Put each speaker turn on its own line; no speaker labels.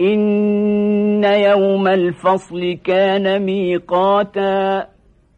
إن يوم الفصل كان ميقاتا